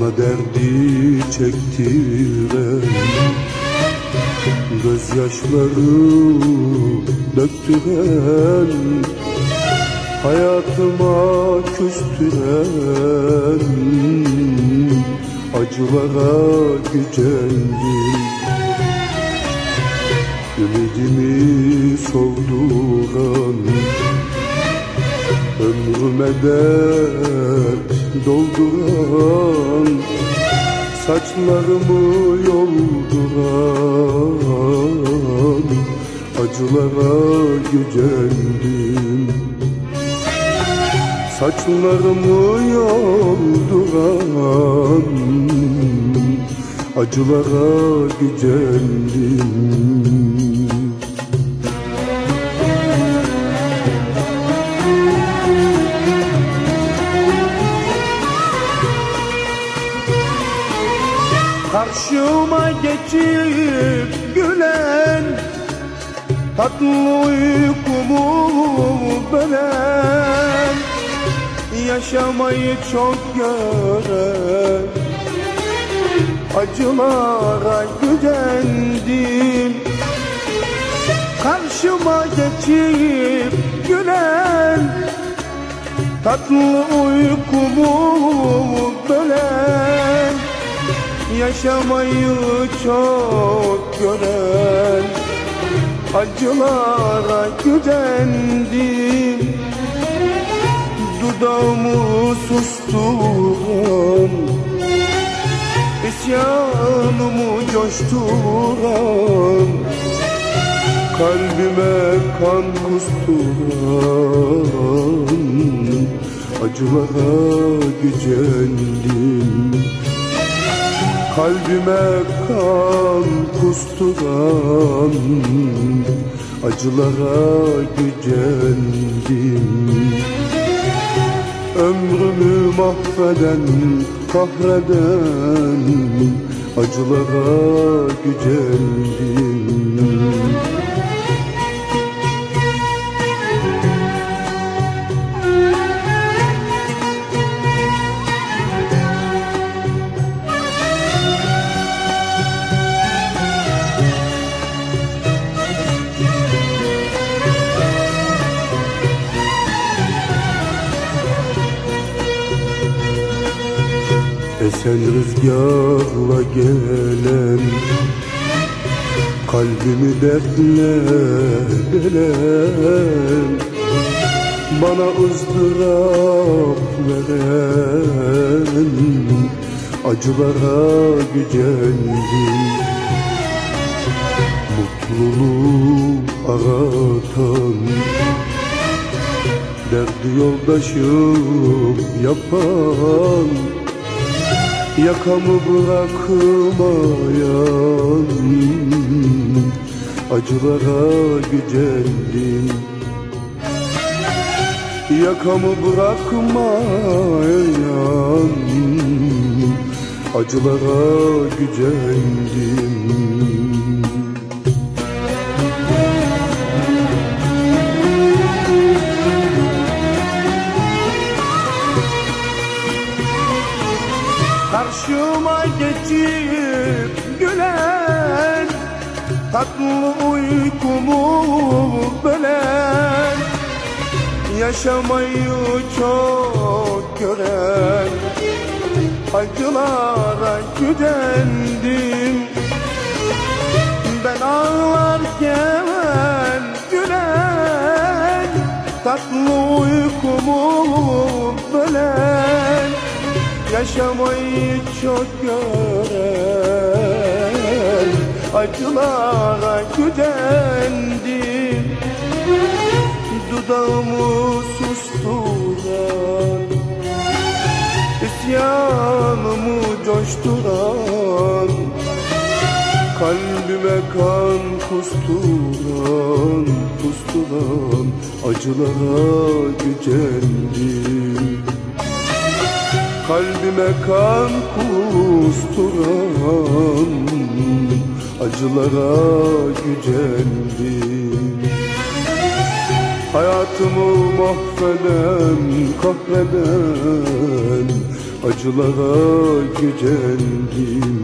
Bana derdi çektiren Gözyaşları döktüren Hayatıma küstüren Acılara gücendim. Ümidimi solduran Ömrüme dert dolduran Saçlarımı yolduran Acılara gücendim Saçlarımı yolduran Acılara gücendim Karşıma geçip gülen Tatlı uykumu bölen. Yaşamayı çok gören Acılara gücendim. Karşıma geçip gülen Tatlı uykumu bölen Yaşamayı çok gören Acılara gücendim Dudağımı susturan İsyanımı coşturan Kalbime kan kusturan Acılara gücendim Kalbime kan kusturan Acılara gücendim. Ömrümü mahveden, kahreden Acılara gücendim Esen rüzgarla gelen Kalbimi dertle delen Bana ızdırap veren Acılara gücendim. Mutluluğu aratan Derdi yoldaşım yapan Yakamı bırakmayan Acılara gücendim. Yakamı bırakmayan Acılara gücendim Geçip gülen Tatlı uykumu bölen Yaşamayı çok gören Acılara gücendim. Ben ağlarken gülen Tatlı uykumu bölen Yaşamayı çok gören Acılara gücendim Dudağımı susturan İsyanımı coşturan Kalbime kan kusturan Kusturan Acılara gücendim Kalbime kan kusturan Acılara gücendim. Hayatımı mahveden, kahreden Acılara gücendim